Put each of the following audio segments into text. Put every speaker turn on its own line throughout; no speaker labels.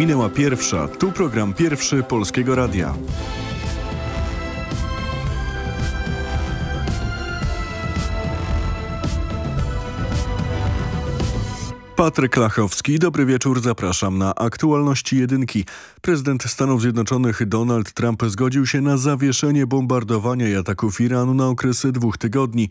Minęła pierwsza, tu program pierwszy Polskiego Radia. Patryk Lachowski, dobry wieczór, zapraszam na aktualności jedynki. Prezydent Stanów Zjednoczonych Donald Trump zgodził się na zawieszenie bombardowania i ataków Iranu na okresy dwóch tygodni.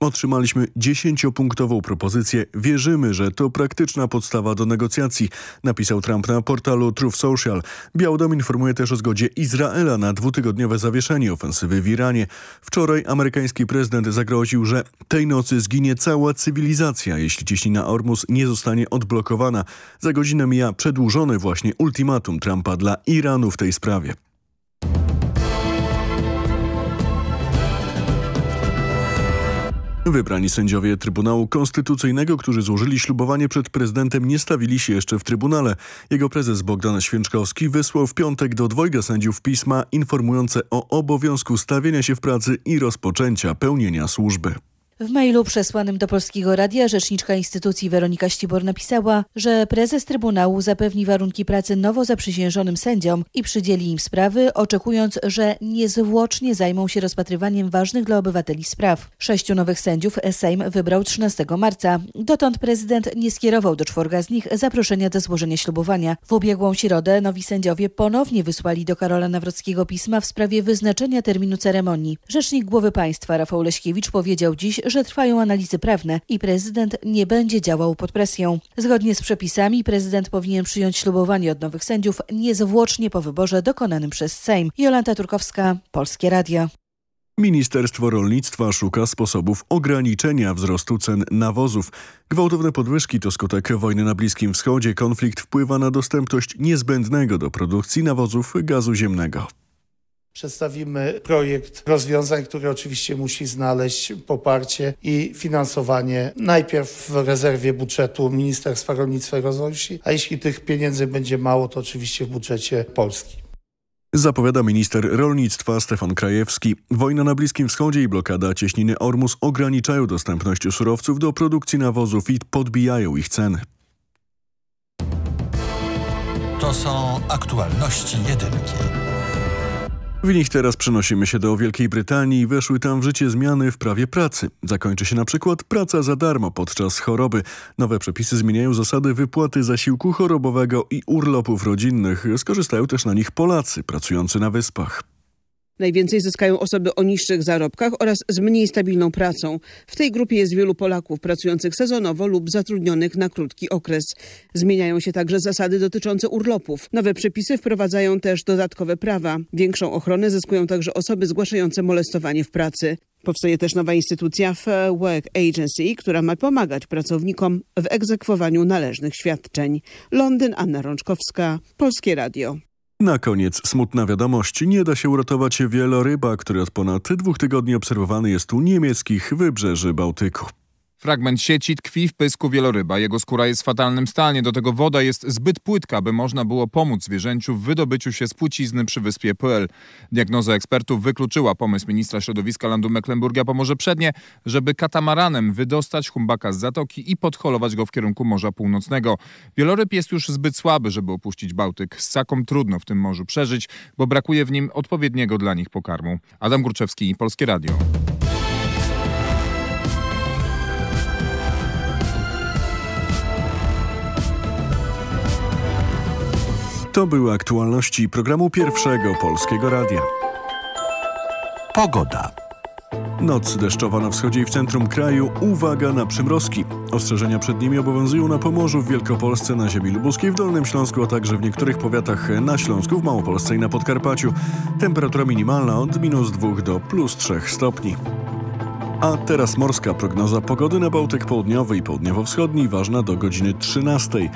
Otrzymaliśmy dziesięciopunktową propozycję. Wierzymy, że to praktyczna podstawa do negocjacji, napisał Trump na portalu Truth Social. Biały Dom informuje też o zgodzie Izraela na dwutygodniowe zawieszenie ofensywy w Iranie. Wczoraj amerykański prezydent zagroził, że tej nocy zginie cała cywilizacja, jeśli ciśnina Ormus nie zostanie odblokowana. Za godzinę mija przedłużone właśnie ultimatum Trumpa dla Iranu w tej sprawie. Wybrani sędziowie Trybunału Konstytucyjnego, którzy złożyli ślubowanie przed prezydentem, nie stawili się jeszcze w Trybunale. Jego prezes Bogdan Święczkowski wysłał w piątek do dwojga sędziów pisma informujące o obowiązku stawienia się w pracy i rozpoczęcia pełnienia służby.
W mailu przesłanym do Polskiego Radia rzeczniczka instytucji Weronika Ścibor napisała, że prezes Trybunału zapewni warunki pracy nowo zaprzysiężonym sędziom i przydzieli im sprawy, oczekując, że niezwłocznie zajmą się rozpatrywaniem ważnych dla obywateli spraw. Sześciu nowych sędziów Sejm wybrał 13 marca. Dotąd prezydent nie skierował do czworga z nich zaproszenia do złożenia ślubowania. W ubiegłą środę nowi sędziowie ponownie wysłali do Karola Nawrockiego pisma w sprawie wyznaczenia terminu ceremonii. Rzecznik Głowy Państwa Rafał Leśkiewicz powiedział dziś, że trwają analizy prawne i prezydent nie będzie działał pod presją. Zgodnie z przepisami prezydent powinien przyjąć ślubowanie od nowych sędziów niezwłocznie po wyborze dokonanym przez Sejm. Jolanta Turkowska, Polskie Radio.
Ministerstwo Rolnictwa szuka sposobów ograniczenia wzrostu cen nawozów. Gwałtowne podwyżki to skutek wojny na Bliskim Wschodzie. Konflikt wpływa na dostępność niezbędnego do produkcji nawozów gazu ziemnego.
Przedstawimy projekt rozwiązań, który oczywiście musi znaleźć poparcie i finansowanie najpierw w rezerwie budżetu Ministerstwa Rolnictwa i Rozwoju Wsi, a jeśli tych pieniędzy będzie mało, to oczywiście w budżecie Polski.
Zapowiada minister rolnictwa Stefan Krajewski. Wojna na Bliskim Wschodzie i blokada cieśniny Ormus ograniczają dostępność surowców do produkcji nawozów i podbijają ich ceny.
To są aktualności jedynki.
W nich teraz przenosimy się do Wielkiej Brytanii i weszły tam w życie zmiany w prawie pracy. Zakończy się na przykład praca za darmo podczas choroby. Nowe przepisy zmieniają zasady wypłaty zasiłku chorobowego i urlopów rodzinnych. Skorzystają też na nich Polacy pracujący na wyspach.
Najwięcej zyskają osoby o niższych zarobkach oraz z mniej stabilną pracą. W tej grupie jest wielu Polaków pracujących sezonowo lub zatrudnionych na krótki okres. Zmieniają się także zasady dotyczące urlopów. Nowe przepisy wprowadzają też dodatkowe prawa. Większą ochronę zyskują także osoby zgłaszające molestowanie w pracy. Powstaje też nowa instytucja Fair Work Agency, która ma pomagać pracownikom w egzekwowaniu należnych świadczeń. Londyn, Anna Rączkowska, Polskie Radio.
Na koniec smutna wiadomość. Nie da się uratować wieloryba, który od ponad dwóch tygodni obserwowany jest u niemieckich wybrzeży Bałtyku.
Fragment sieci tkwi w pysku wieloryba. Jego skóra jest w fatalnym stanie. Do tego woda jest zbyt płytka, by można było pomóc zwierzęciu w wydobyciu się z płcizny przy wyspie Pöl. Diagnoza ekspertów wykluczyła pomysł ministra środowiska landu Mecklenburgia Pomorze Przednie, żeby katamaranem wydostać humbaka z zatoki i podholować go w kierunku Morza Północnego. Wieloryb jest już zbyt słaby, żeby opuścić Bałtyk. Ssakom trudno w tym morzu przeżyć, bo brakuje w nim odpowiedniego dla nich pokarmu. Adam Górczewski, Polskie Radio.
To były aktualności programu pierwszego Polskiego Radia.
Pogoda.
Noc deszczowa na wschodzie i w centrum kraju. Uwaga na przymrozki. Ostrzeżenia przed nimi obowiązują na Pomorzu, w Wielkopolsce, na ziemi lubuskiej, w Dolnym Śląsku, a także w niektórych powiatach na Śląsku, w Małopolsce i na Podkarpaciu. Temperatura minimalna od minus 2 do plus 3 stopni. A teraz morska prognoza pogody na Bałtyk Południowy i Południowo-Wschodni, ważna do godziny 13.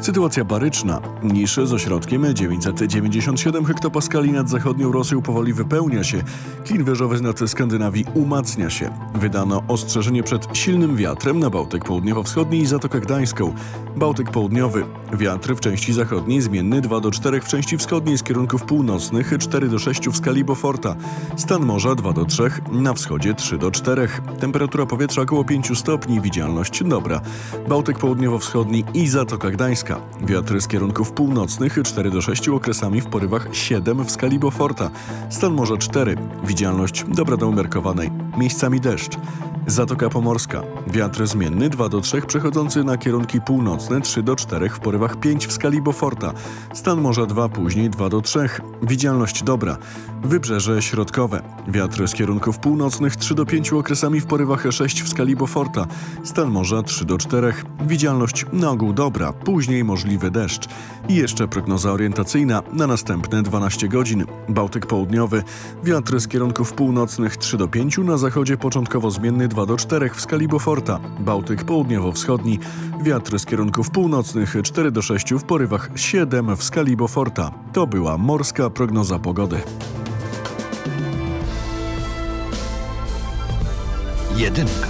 Sytuacja baryczna. Nisze z ośrodkiem 997 hektopaskali nad zachodnią Rosją powoli wypełnia się. Klin wyżowy nad Skandynawii umacnia się. Wydano ostrzeżenie przed silnym wiatrem na Bałtyk Południowo-Wschodni i Zatokę Gdańską. Bałtyk Południowy. Wiatr w części zachodniej zmienny 2 do 4 w części wschodniej z kierunków północnych 4 do 6 w skali. Stan morza 2 do 3, na wschodzie 3 do 4. Temperatura powietrza około 5 stopni, widzialność dobra. Bałtyk Południowo-Wschodni i Zatoka Gdańska Pomorska. Wiatry z kierunków północnych 4 do 6 okresami w porywach 7 w skali Beauforta. Stan morza 4. Widzialność dobra do umiarkowanej. Miejscami deszcz. Zatoka Pomorska. Wiatr zmienny 2 do 3 przechodzący na kierunki północne 3 do 4 w porywach 5 w skali Beauforta. Stan morza 2 później 2 do 3. Widzialność dobra. Wybrzeże środkowe. Wiatr z kierunków północnych 3 do 5 okresami w porywach 6 w skali Beauforta. Stan morza 3 do 4. Widzialność na ogół dobra, później możliwy deszcz. I jeszcze prognoza orientacyjna na następne 12 godzin. Bałtyk południowy. Wiatr z kierunków północnych 3 do 5 na zachodzie początkowo zmienny 2 do 4 w skali Beauforta. Bałtyk południowo-wschodni. Wiatr z kierunków północnych 4 do 6 w porywach 7 w skali Beauforta. To była morska prognoza pogody.
Jedynka.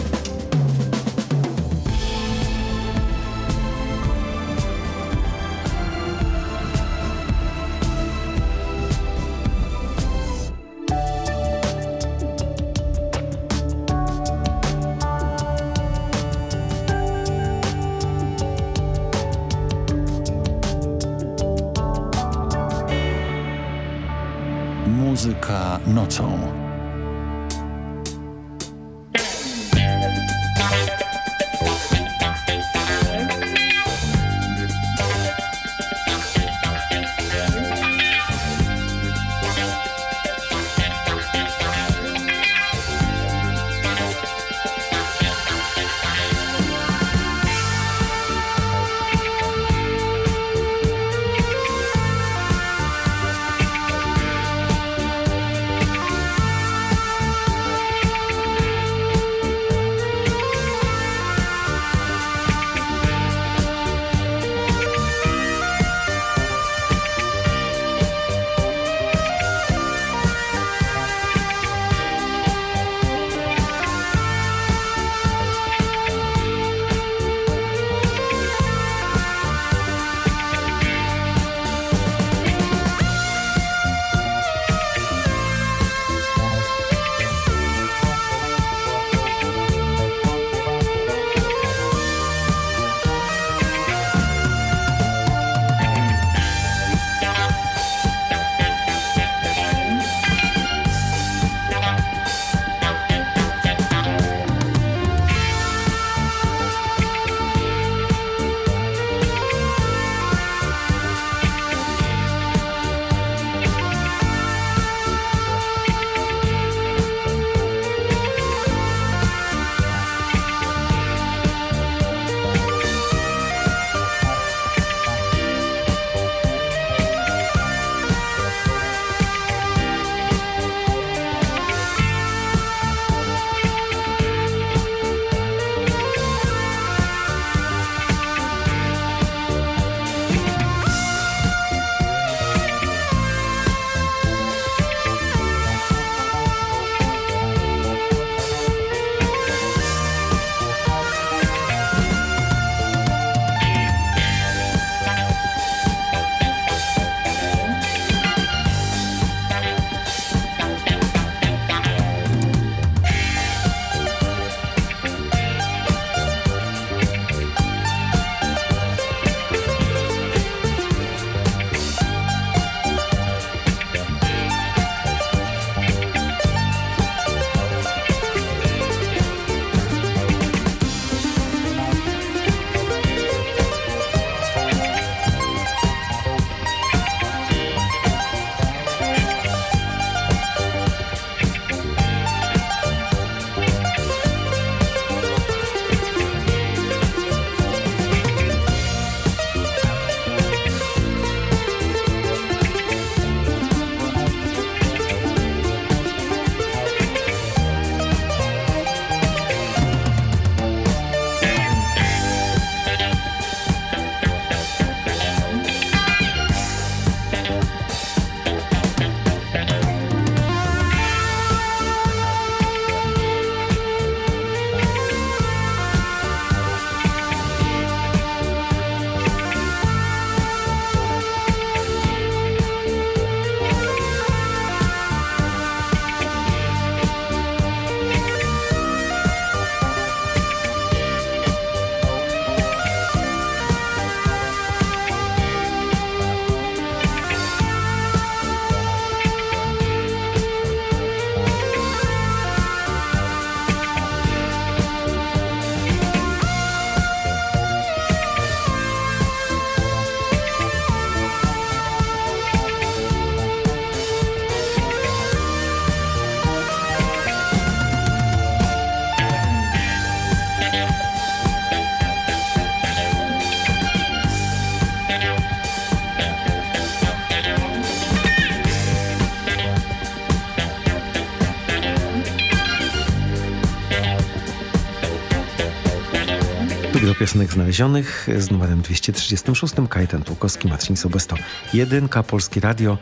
Piosenek znalezionych z numerem 236. Kajetan Tłukowski, Marcin Sobesto. Jedynka, Polskie Radio.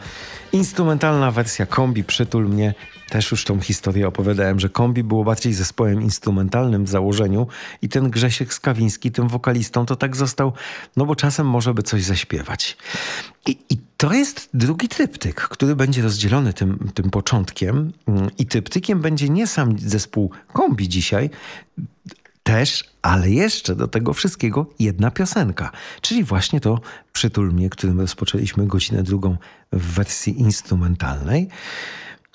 Instrumentalna wersja kombi Przytul mnie. Też już tą historię opowiadałem, że kombi było bardziej zespołem instrumentalnym w założeniu i ten Grzesiek Skawiński, tym wokalistą, to tak został, no bo czasem może by coś zaśpiewać. I, i to jest drugi tryptyk, który będzie rozdzielony tym, tym początkiem i tryptykiem będzie nie sam zespół kombi dzisiaj, też, ale jeszcze do tego wszystkiego jedna piosenka, czyli właśnie to Przytul mnie, którym rozpoczęliśmy godzinę drugą w wersji instrumentalnej.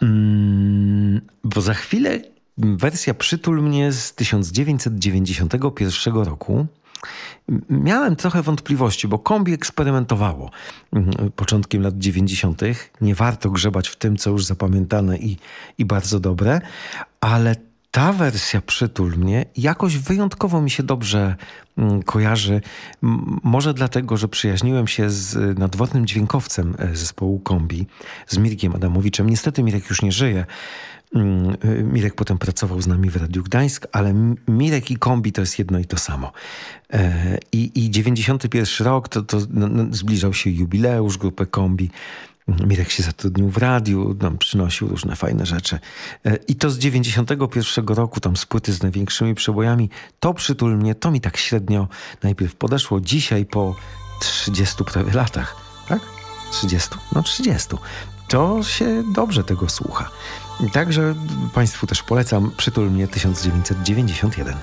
Mm, bo za chwilę wersja Przytul mnie z 1991 roku. Miałem trochę wątpliwości, bo kombi eksperymentowało mm, początkiem lat 90. Nie warto grzebać w tym, co już zapamiętane i, i bardzo dobre, ale ta wersja Przytul mnie jakoś wyjątkowo mi się dobrze mm, kojarzy. Może dlatego, że przyjaźniłem się z nadwodnym dźwiękowcem e, zespołu Kombi, z Mirkiem Adamowiczem. Niestety Mirek już nie żyje. Mm, e, Mirek potem pracował z nami w Radiu Gdańsk, ale Mirek i Kombi to jest jedno i to samo. E, I, i 91 rok to, to no, zbliżał się jubileusz grupy Kombi. Mirek się zatrudnił w radiu, nam przynosił różne fajne rzeczy. E, I to z 91 roku, tam z płyty z największymi przebojami, to przytul mnie, to mi tak średnio najpierw podeszło. Dzisiaj po 30 prawie latach, tak? 30? No 30. To się dobrze tego słucha. Także Państwu też polecam Przytul mnie 1991.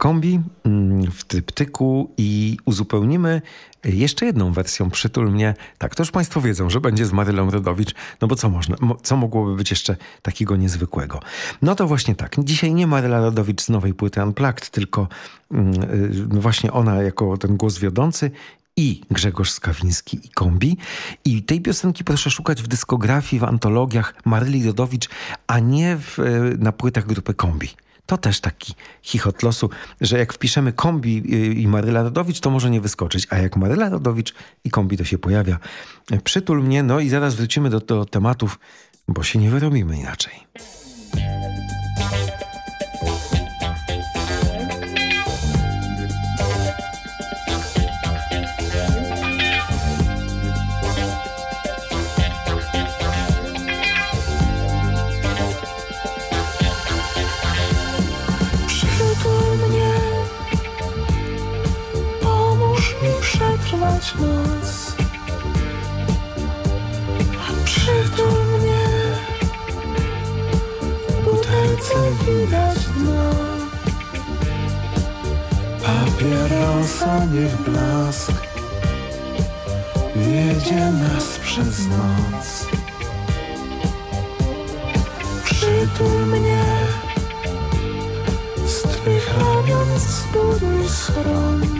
Kombi mm, w tryptyku i uzupełnimy jeszcze jedną wersją Przytul mnie. Tak, to już Państwo wiedzą, że będzie z Marylą Rodowicz, no bo co można, mo, co mogłoby być jeszcze takiego niezwykłego? No to właśnie tak, dzisiaj nie Maryla Rodowicz z nowej płyty Unplugged, tylko mm, y, właśnie ona jako ten głos wiodący i Grzegorz Skawiński i Kombi. I tej piosenki proszę szukać w dyskografii, w antologiach Maryli Rodowicz, a nie w, y, na płytach grupy Kombi. To też taki chichot losu, że jak wpiszemy Kombi i Maryla Rodowicz, to może nie wyskoczyć, a jak Maryla Rodowicz i Kombi to się pojawia. Przytul mnie, no i zaraz wrócimy do, do tematów, bo się nie wyrobimy inaczej.
Widać dno. Papierosa niech blask Wiedzie nas przez noc. Przytul mnie Z twych ramion zbuduj schron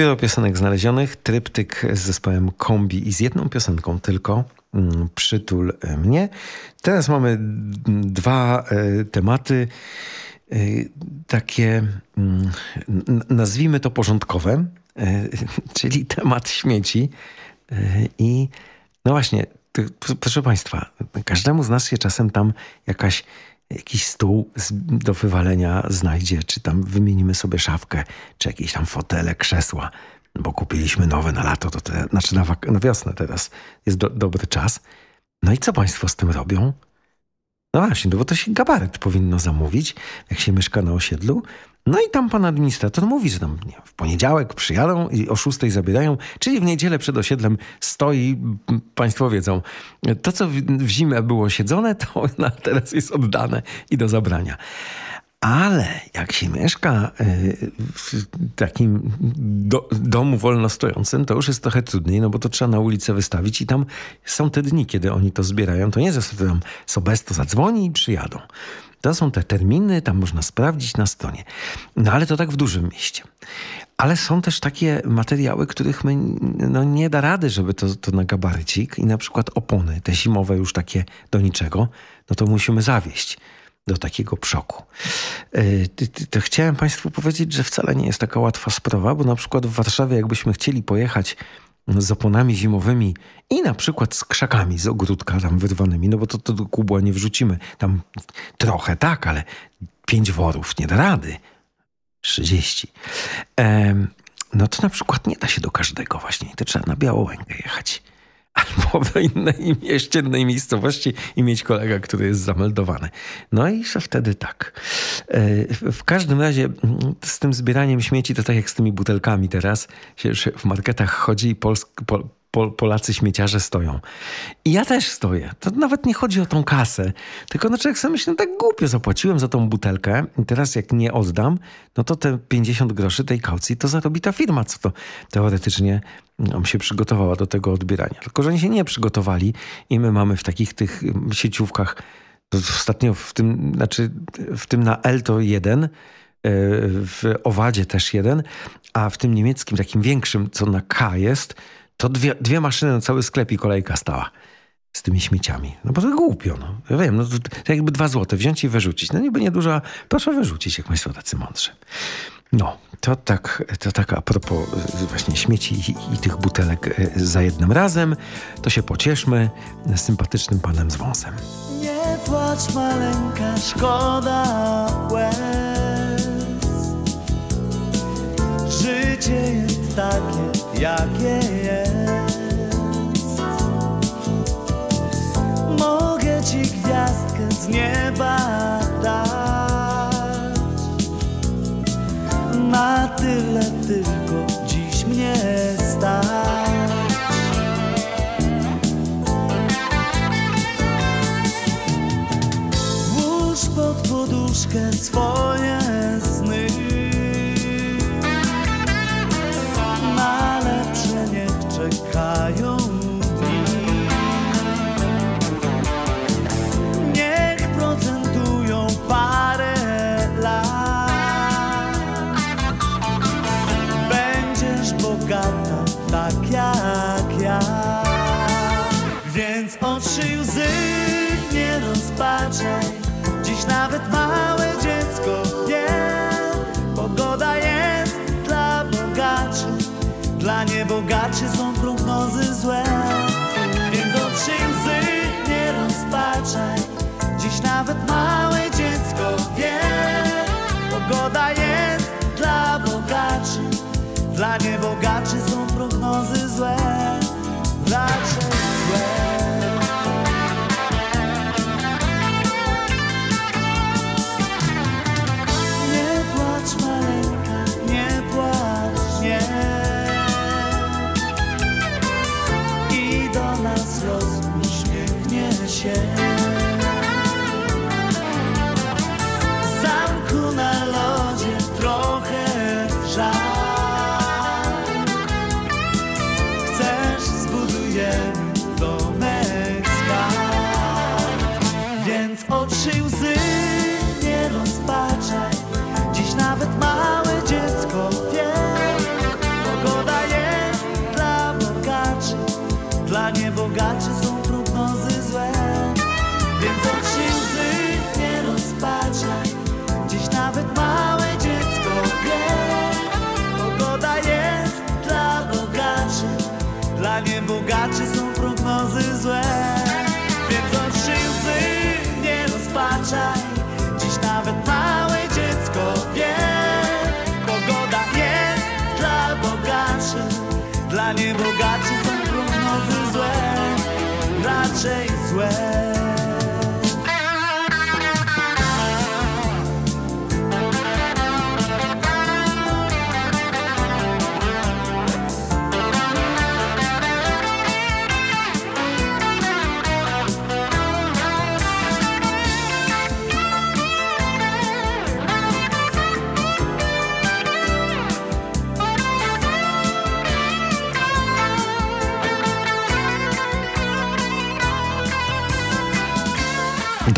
Tu biuro piosenek znalezionych, tryptyk z zespołem Kombi i z jedną piosenką tylko. mm, Przytul mnie. Teraz mamy dwa e, tematy e, takie, mm, nazwijmy to porządkowe, e, czyli temat śmieci. E, I no właśnie, proszę Państwa, każdemu z nas się czasem tam jakaś, jakiś stół do wywalenia znajdzie, czy tam wymienimy sobie szafkę, czy jakieś tam fotele, krzesła, bo kupiliśmy nowe na lato, to te, znaczy na, na wiosnę teraz jest do, dobry czas. No i co Państwo z tym robią? No właśnie, no bo to się gabaret powinno zamówić, jak się mieszka na osiedlu. No i tam pan administrator mówi, że tam nie, w poniedziałek przyjadą i o szóstej zabierają, czyli w niedzielę przed osiedlem stoi, państwo wiedzą, to co w, zimę było siedzone, to na, teraz jest oddane i do zabrania. Ale jak się mieszka y, w takim do, domu wolno stojącym, to już jest trochę trudniej, no bo to trzeba na ulicę wystawić i tam są te dni, kiedy oni to zbierają. To nie, że sobie tam Sobesto zadzwoni i przyjadą. To są te terminy, tam można sprawdzić na stronie. No ale to tak w dużym mieście. Ale są też takie materiały, których my no, nie da rady, żeby to, to na gabarycik i na przykład opony, te zimowe już takie do niczego, no to musimy zawieść do takiego przoku. Ty- To chciałem Państwu powiedzieć, że wcale nie jest taka łatwa sprawa, bo na przykład w Warszawie, jakbyśmy chcieli pojechać z oponami zimowymi i na przykład z krzakami z ogródka tam wyrwanymi, no bo to, to do kubła nie wrzucimy. Tam trochę tak, ale pięć worów nie da rady. 30. Em, no to na przykład nie da się do każdego właśnie. To trzeba na Białołękę jechać. Albo do innej mieście, innej miejscowości i mieć kolega, który jest zameldowany. No i że wtedy tak. E, W każdym razie z tym zbieraniem śmieci to tak jak z tymi butelkami teraz się w marketach chodzi i Polsk, Pol, Pol, Polacy śmieciarze stoją. I ja też stoję. To nawet nie chodzi o tą kasę. Tylko no człowiek sobie myśli, tak głupio zapłaciłem za tą butelkę i teraz jak nie oddam, no to te 50 groszy tej kaucji to zarobi ta firma, co to teoretycznie no, się przygotowała do tego odbierania. Tylko, że oni się nie przygotowali i my mamy w takich tych mm, sieciówkach Ostatnio w tym, znaczy w tym na L to jeden, e, w Owadzie też jeden, a w tym niemieckim, takim większym, co na K jest, to dwie, dwie maszyny na cały sklep i kolejka stała z tymi śmieciami. No bo to głupio, no. Ja wiem, no to, to jakby dwa złote wziąć i wyrzucić. No niby niedużo, a proszę wyrzucić, jak państwo tacy mądrzy. No, to tak, to tak a propos y, właśnie śmieci i, i tych butelek y, za jednym razem, to się pocieszmy z sympatycznym panem z wąsem.
Nie płacz maleńka, szkoda łez Życie jest takie, jakie jest Mogę ci gwiazdkę z nieba dać. Na tyle tylko dziś mnie stać. Włóż pod poduszkę swoje as well.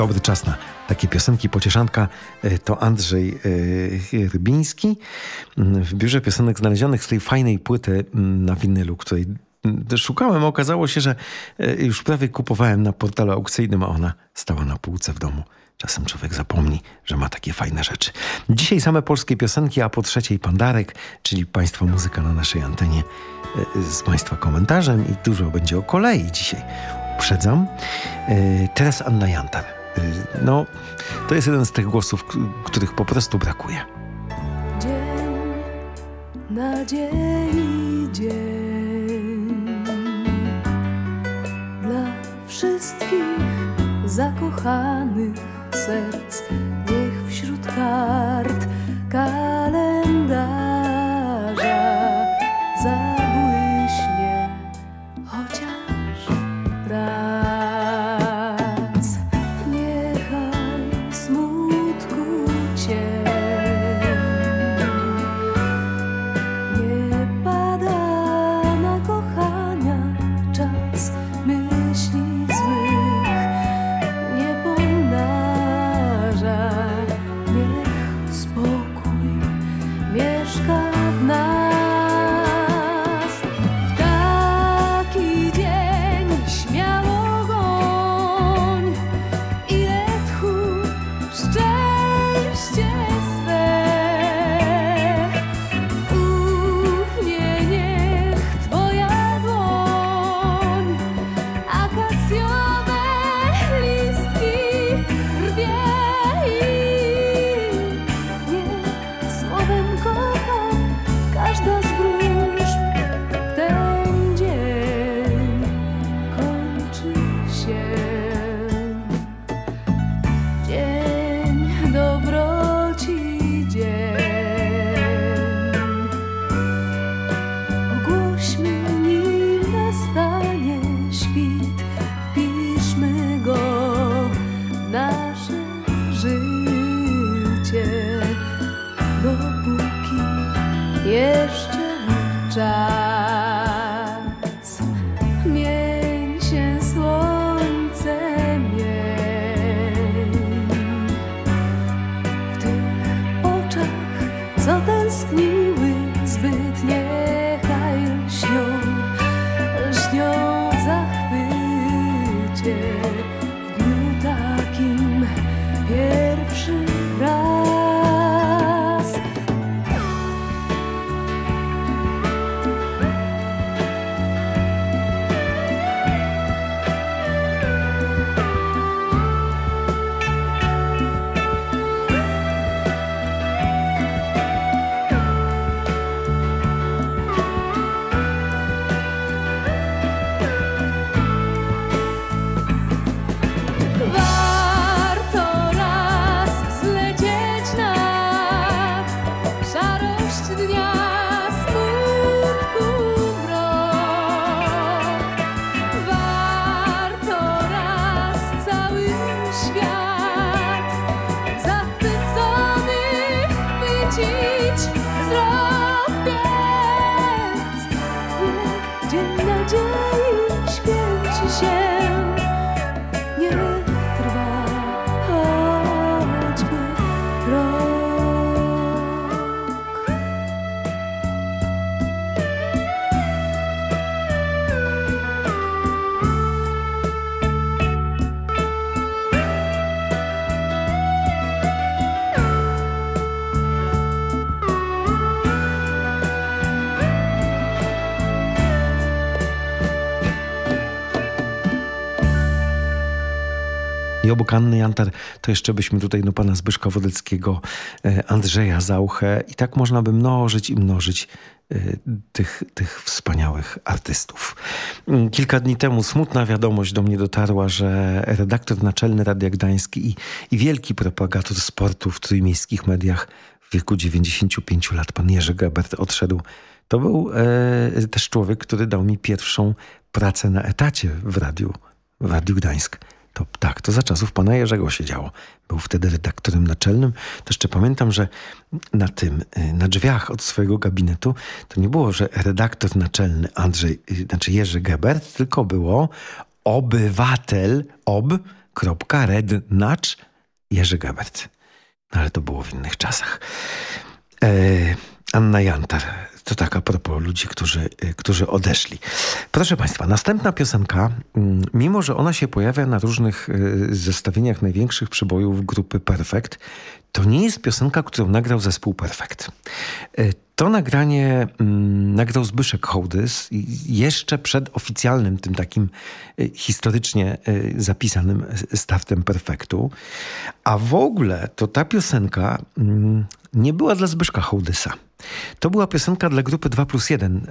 Dobry czas na takie piosenki. Pocieszanka y, to Andrzej y, Rybiński. Mm, W biurze piosenek znalezionych z tej fajnej płyty mm, na winylu, której mm, szukałem. Okazało się, że y, już prawie kupowałem na portalu aukcyjnym, a ona stała na półce w domu. Czasem człowiek zapomni, że ma takie fajne rzeczy. Dzisiaj same polskie piosenki, a po trzeciej Pandarek, czyli Państwa muzyka na naszej antenie z Państwa komentarzem i dużo będzie o kolei dzisiaj. Uprzedzam. Teraz Anna Jantar. Y, No, to jest jeden z tych głosów, których po prostu brakuje.
Dzień nadziei dzień dla wszystkich zakochanych serc. Niech wśród kart kalendarza stracić
wzrok. Obok Anny Jantar to jeszcze byśmy tutaj no, pana Zbyszka Wodeckiego, e, Andrzeja Zauchę i tak można by mnożyć i mnożyć e, tych, tych wspaniałych artystów. Mm, Kilka dni temu smutna wiadomość do mnie dotarła, że redaktor naczelny Radia Gdański i, i wielki propagator sportu w trójmiejskich mediach w wieku 95 lat, pan Jerzy Gebert odszedł. To był e, też człowiek, który dał mi pierwszą pracę na etacie w radiu, w Radiu Gdańsk. To tak, to za czasów pana Jerzego się działo. Był wtedy redaktorem naczelnym. To jeszcze pamiętam, że na tym, y, na drzwiach od swojego gabinetu to nie było, że redaktor naczelny Andrzej, y, znaczy Jerzy Gebert, tylko było obywatel ob.rednacz Jerzy Gebert. No, ale to było w innych czasach. E, Anna Jantar. To tak a propos ludzi, którzy, y, którzy odeszli. Proszę Państwa, następna piosenka, mm, mimo że ona się pojawia na różnych y, zestawieniach największych przybojów grupy Perfect, to nie jest piosenka, którą nagrał zespół Perfect. Y, To nagranie mm, nagrał Zbyszek Hołdys jeszcze przed oficjalnym, tym takim historycznie zapisanym startem Perfektu. A w ogóle to ta piosenka mm, nie była dla Zbyszka Hołdysa. To była piosenka dla grupy 2 plus 1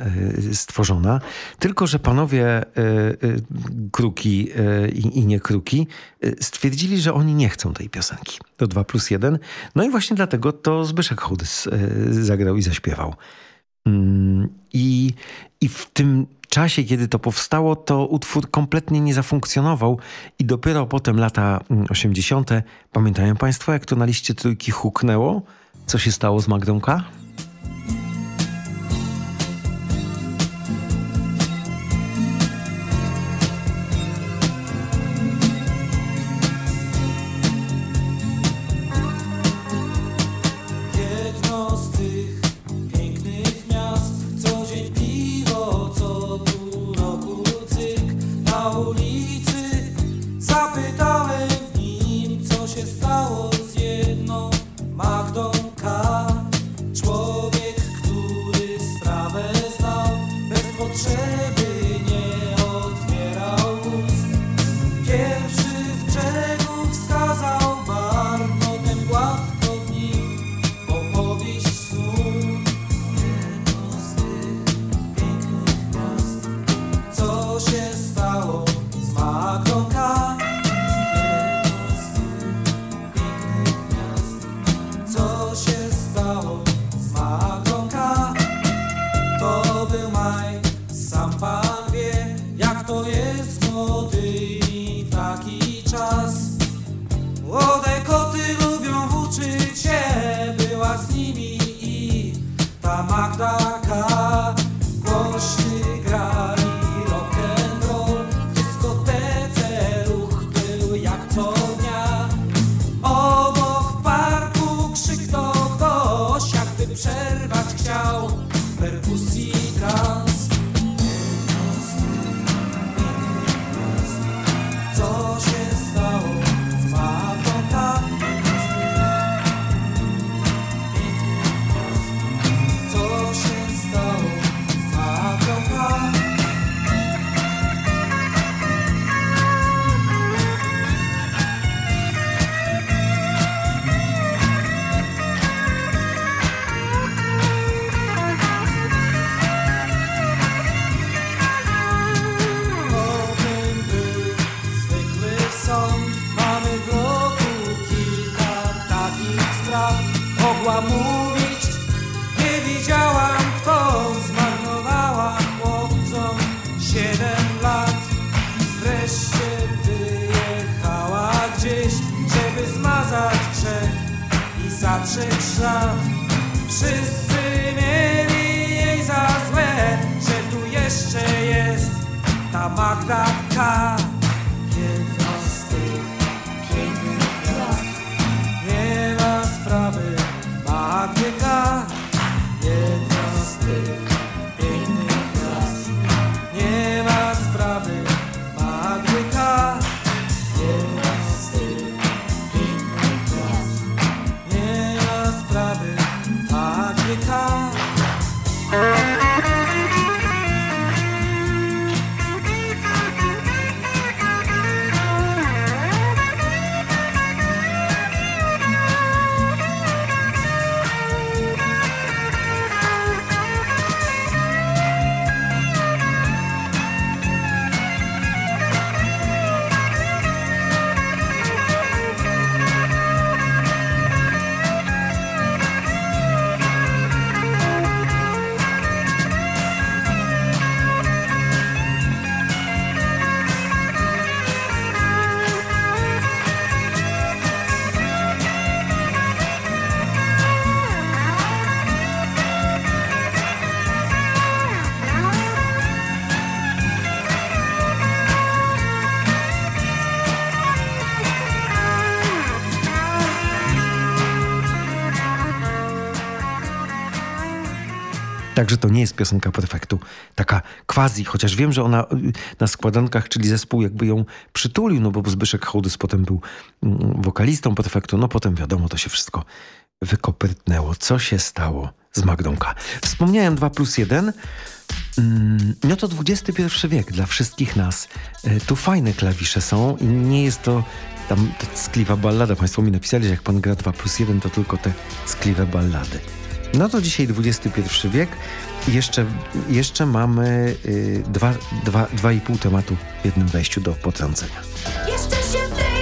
y, stworzona, tylko że panowie y, y, Kruki i, nie Kruki stwierdzili, że oni nie chcą tej piosenki do 2 plus 1. No i właśnie dlatego to Zbyszek Hołdys zagrał i zaśpiewał. Mm, I, I w tym czasie, kiedy to powstało, to utwór kompletnie nie zafunkcjonował i dopiero potem lata mm, 80. Pamiętają Państwo, jak to na liście trójki huknęło? Co się stało z Magdą K?
Także to nie jest piosenka perfektu, taka quasi, chociaż wiem, że ona y, na składankach, czyli zespół jakby ją przytulił, no bo Zbyszek Hołdys potem był mm, wokalistą perfektu, no potem wiadomo, to się wszystko wykopytnęło. Co się stało z Magdą K? Wspomniałem 2 plus 1, Mm, No to XXI wiek dla wszystkich nas. E, Tu fajne klawisze są i nie jest to tam ta ckliwa ballada. Państwo mi napisali, że jak pan gra 2 plus 1, to tylko te ckliwe ballady. No to dzisiaj XXI wiek jeszcze, jeszcze mamy y, dwa, dwa, dwa i pół tematu w jednym wejściu do potrącenia.
Jeszcze się tej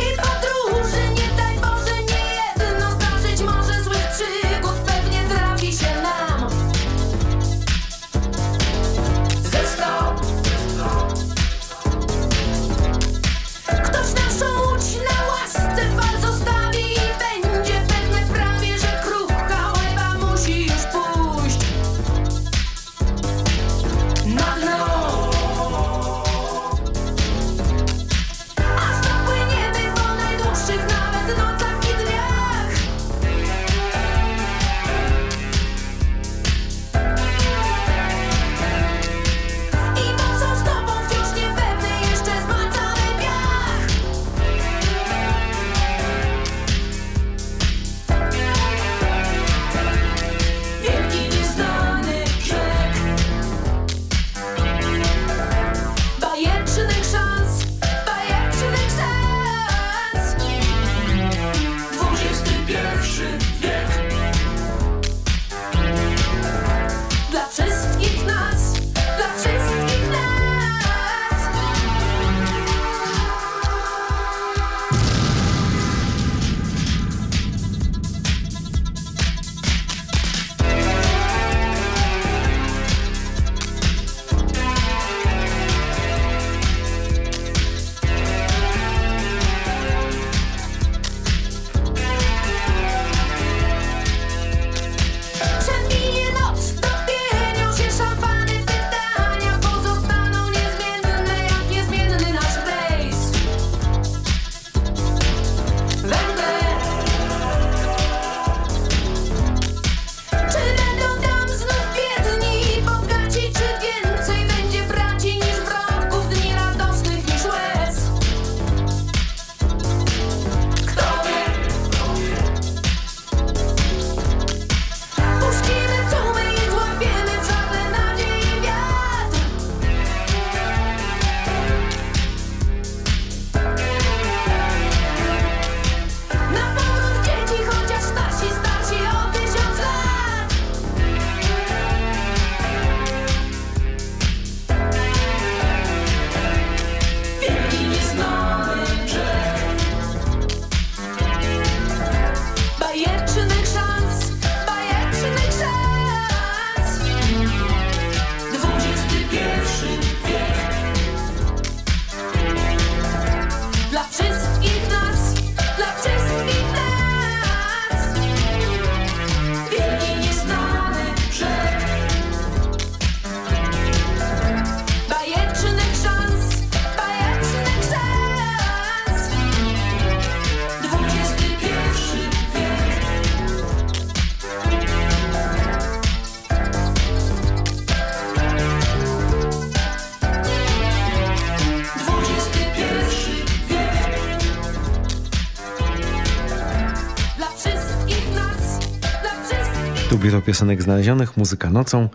piosenek znalezionych, muzyka nocą.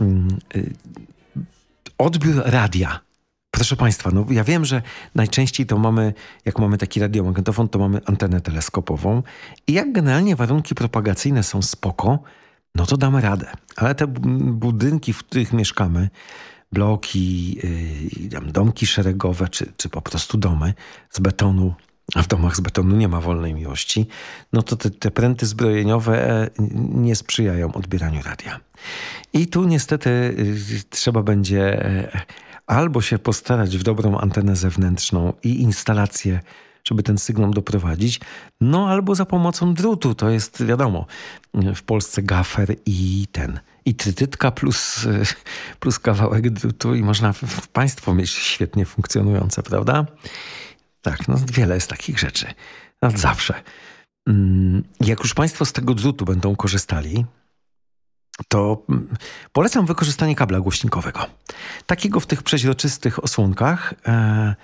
Mm, y, Odbiór radia. Proszę Państwa, no ja wiem, że najczęściej to mamy, jak mamy taki radiomagnetofon, to mamy antenę teleskopową i jak generalnie warunki propagacyjne są spoko, no to damy radę. Ale te bu- budynki, w których mieszkamy, bloki, yy, domki szeregowe, czy, czy po prostu domy z betonu, a w domach z betonu nie ma wolnej miłości, no to te, te pręty zbrojeniowe e, nie sprzyjają odbieraniu radia. I tu niestety y, trzeba będzie e, albo się postarać w dobrą antenę zewnętrzną i instalację, żeby ten sygnał doprowadzić, no albo za pomocą drutu, to jest wiadomo, w Polsce gafer i ten, i trytytka plus, y, plus kawałek drutu i można w państwo mieć świetnie funkcjonujące, prawda? Tak, no wiele jest takich rzeczy. Od zawsze. Mm, Jak już Państwo z tego drutu będą korzystali, to mm, polecam wykorzystanie kabla głośnikowego. Takiego w tych przeźroczystych osłonkach. E,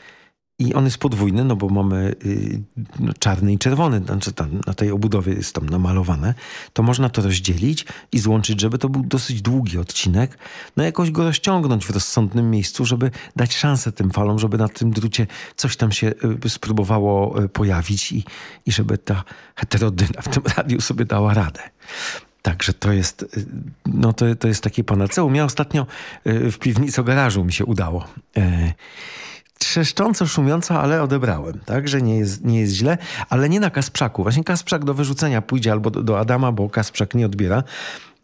I on jest podwójny, no bo mamy y, no, czarny i czerwony, znaczy tam na tej obudowie jest tam namalowane. To można to rozdzielić i złączyć, żeby to był dosyć długi odcinek. No jakoś go rozciągnąć w rozsądnym miejscu, żeby dać szansę tym falom, żeby na tym drucie coś tam się y, spróbowało y, pojawić i, i żeby ta heterodyna w tym radiu sobie dała radę. Także to jest, y, no to, to jest takie panaceum. Ja ostatnio y, w piwnicy garażu mi się udało. Trzeszcząco, szumiąco, ale odebrałem, tak, że nie jest, nie jest źle, ale nie na Kasprzaku. Właśnie Kasprzak do wyrzucenia pójdzie albo do, do Adama, bo Kasprzak nie odbiera.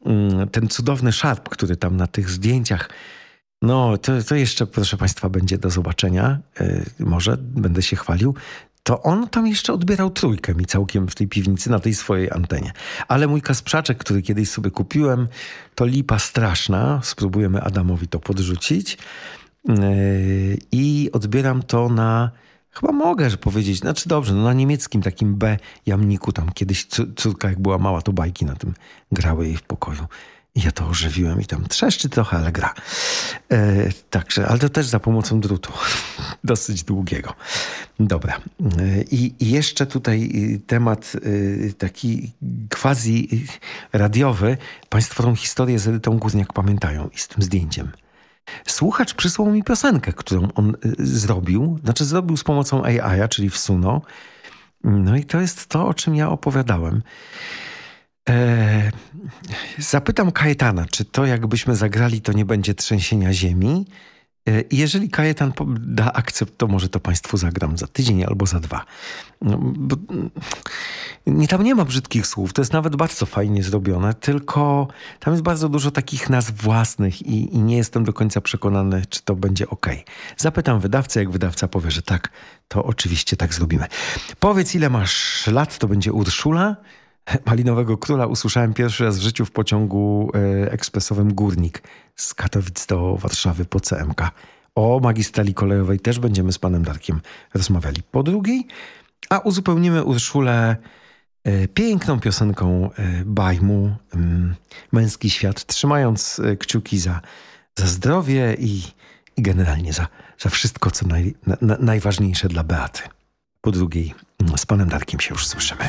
Mm, Ten cudowny szarp, który tam na tych zdjęciach no, to, to jeszcze, proszę Państwa, będzie do zobaczenia. E, może będę się chwalił. To on tam jeszcze odbierał trójkę mi całkiem w tej piwnicy na tej swojej antenie. Ale mój kasprzaczek, który kiedyś sobie kupiłem, to lipa straszna. Spróbujemy Adamowi to podrzucić. E, I odbieram to na. Chyba mogę że powiedzieć, znaczy dobrze, no na niemieckim takim B jamniku, tam kiedyś có- córka jak była mała, to bajki na tym grały jej w pokoju. I ja to ożywiłem i tam trzeszczy trochę, ale gra. E, także, ale to też za pomocą drutu. Dosyć długiego. Dobra. E, I, jeszcze tutaj temat taki quasi radiowy. Państwo tą historię z Edytą Górniak pamiętają i z tym zdjęciem. Słuchacz przysłał mi piosenkę, którą on y, zrobił. Znaczy zrobił z pomocą AI, czyli w Suno. No i to jest to, o czym ja opowiadałem. E, zapytam Kajetana, czy to jakbyśmy zagrali, to nie będzie trzęsienia ziemi. E, jeżeli Kajetan da akcept, to może to Państwu zagram za tydzień albo za dwa. No, bo, nie, tam nie ma brzydkich słów, to jest nawet bardzo fajnie zrobione, tylko tam jest bardzo dużo takich nazw własnych i, i nie jestem do końca przekonany, czy to będzie ok. Zapytam wydawcę, jak wydawca powie, że tak, to oczywiście tak zrobimy. Powiedz, ile masz lat, to będzie Urszula. Malinowego Króla usłyszałem pierwszy raz w życiu w pociągu e, ekspresowym Górnik z Katowic do Warszawy po CMK. O magistrali kolejowej też będziemy z panem Darkiem rozmawiali po drugiej, a uzupełnimy Urszulę piękną piosenką e, Bajmu mm, Męski Świat, trzymając e, kciuki za, za zdrowie i, i generalnie za, za wszystko, co naj, na, na, najważniejsze dla Beaty. Po drugiej mm, z panem Darkiem się już słyszymy.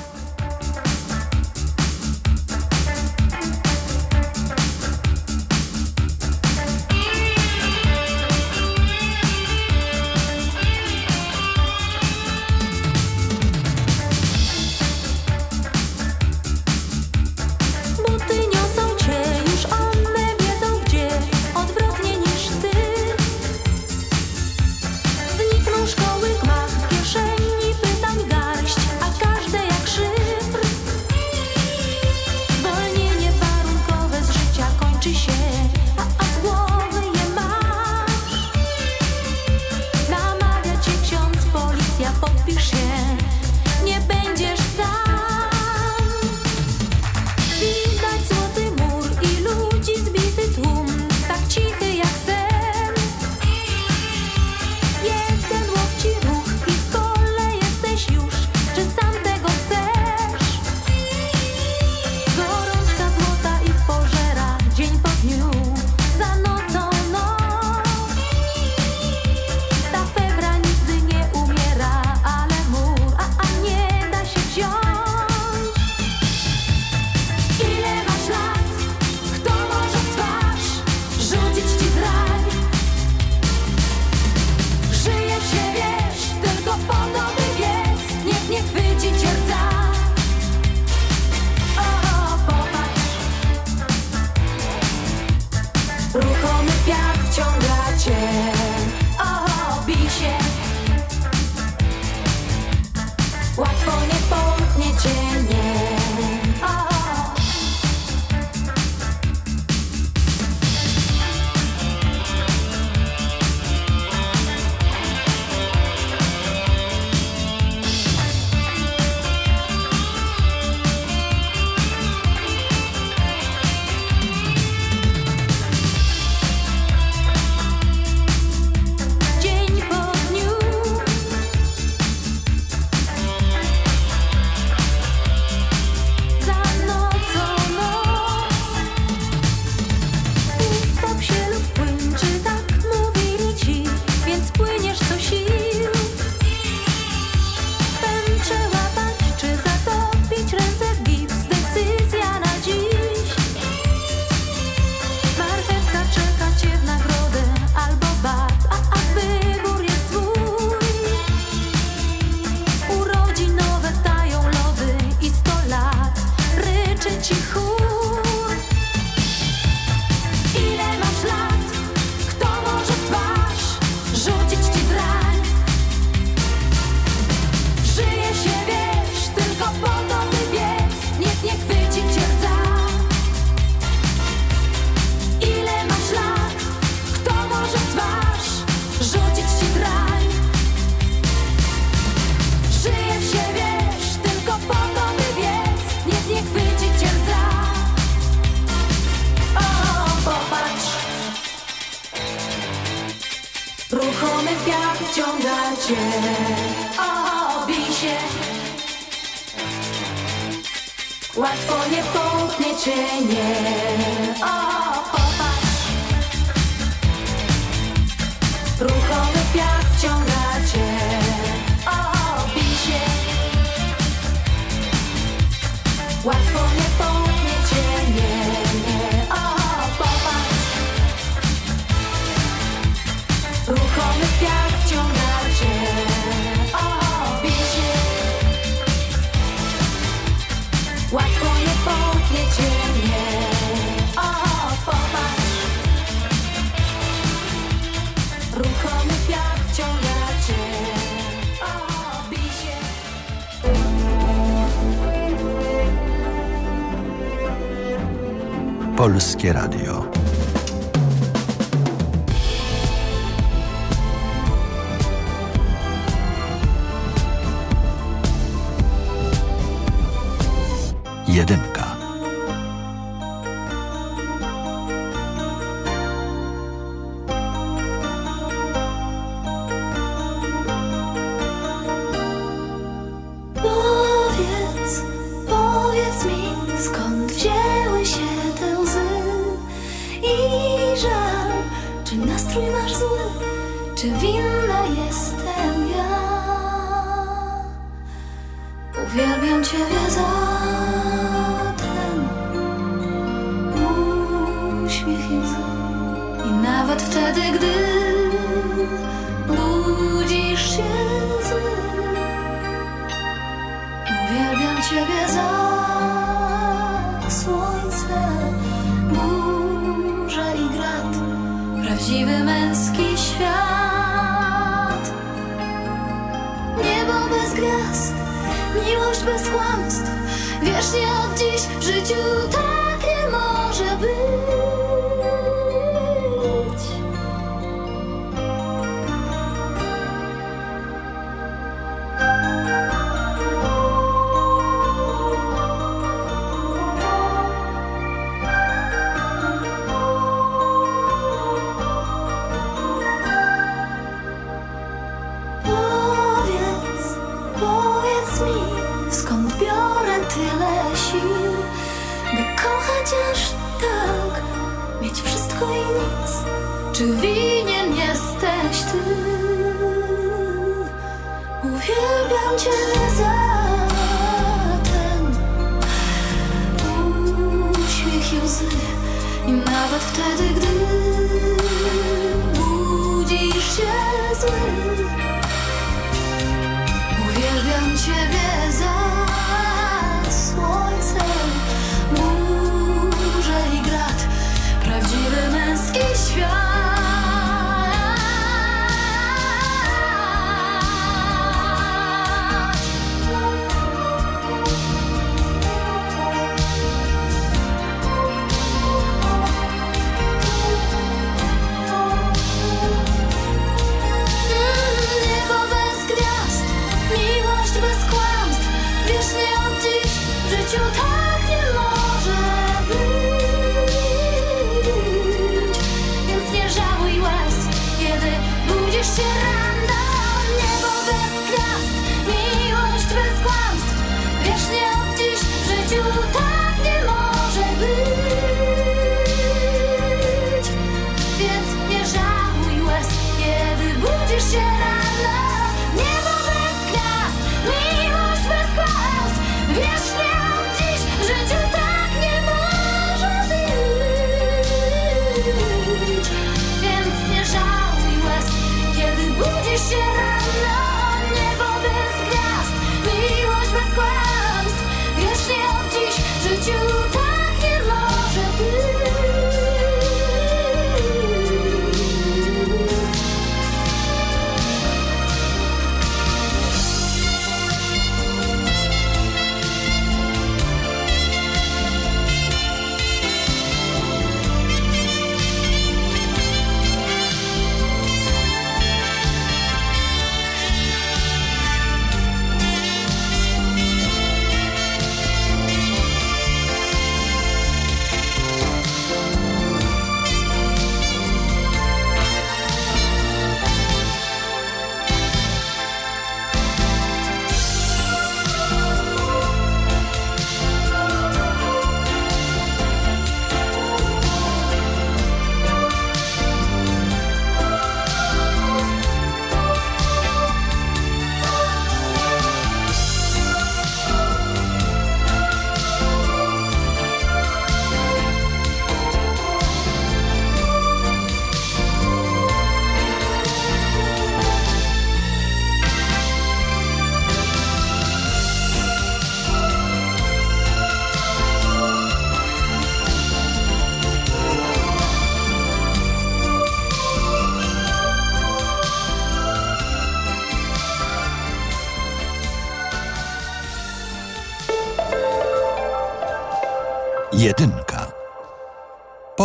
Polskie Radio.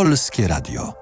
Polskie Radio.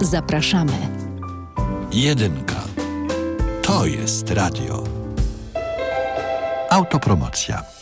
Zapraszamy.
Jedynka. To jest radio. Autopromocja.